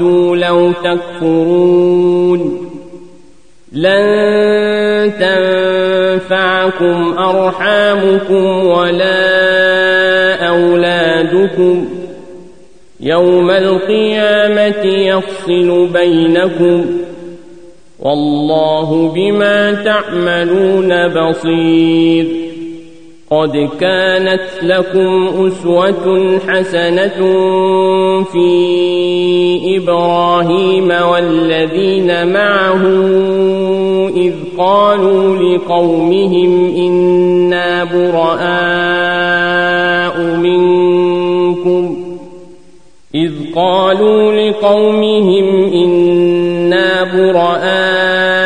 وودوا لو تكفرون. لن تنفعكم أرحامكم ولا أولادكم. يوم القيامة يفصل بينكم. والله بما تعملون بصير. قد كانت لكم أسوة حسنة في إبراهيم والذين معه إذ قالوا لقومهم إنا براء منكم إذ قالوا لقومهم إنا براء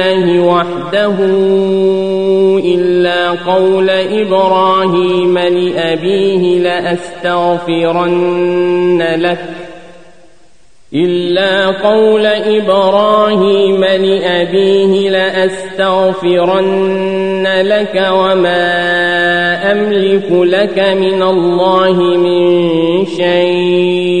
وحده إلا قول إبراهيم لأبيه لأستغفرن لك. إلا قول إبراهيم لأبيه لأستغفرن لك وما أملك لك من الله من شيء.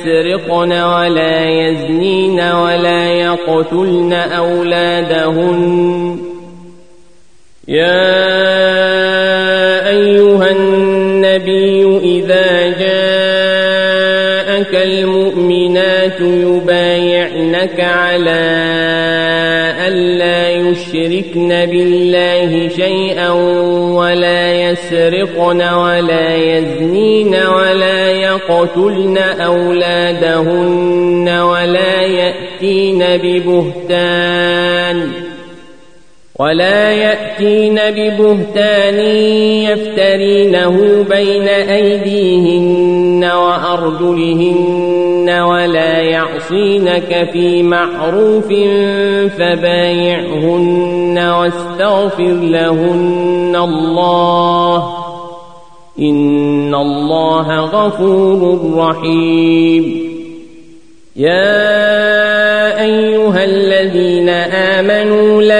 يسرقن ولا يزنين ولا يقتلن أولادهن. يا أيها النبي إذا جاءك المؤمنات يبايعنك على يشركن بالله شيئا ولا يسرقن ولا يزنين ولا يقتلن أولادهن ولا يأتين ببهتان ولا يأتين ببهتان يفترينه بين أيديهن وأرجلهن يعصينك في معروف فبايعهن واستغفر لهن الله. إن الله غفور رحيم. يا أيها الذين آمنوا لا